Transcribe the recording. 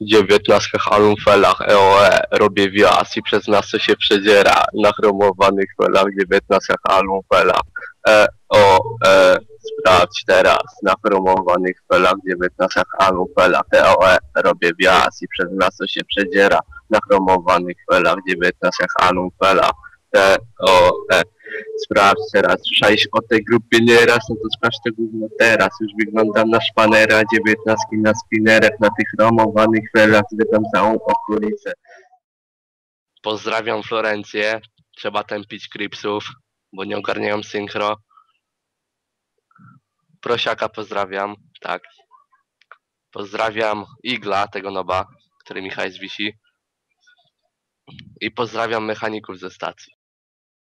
dziewiętnastkach alumfelach EOE robię wjazd i przez miasto się przedziera. Na chromowanych felach dziewiętnastkach alumfelach EOE sprawdź teraz. Na chromowanych felach dziewiętnastkach alumfelach EOE robię wjazd i przez miasto się przedziera. Na chromowanych felach dziewiętnastkach alumfelach EOE Sprawdź teraz, słyszałeś o tej grupie nieraz, no to sprawdź to gówno teraz. Już wyglądam na szpanera, dziewiętnastki na spinerach, na tych romowanych felach, zwiedzam całą okolicę. Pozdrawiam Florencję, trzeba tępić Kripsów, bo nie ogarniają synchro. Prosiaka pozdrawiam, tak. Pozdrawiam Igla, tego noba, który Michał wisi. I pozdrawiam mechaników ze stacji.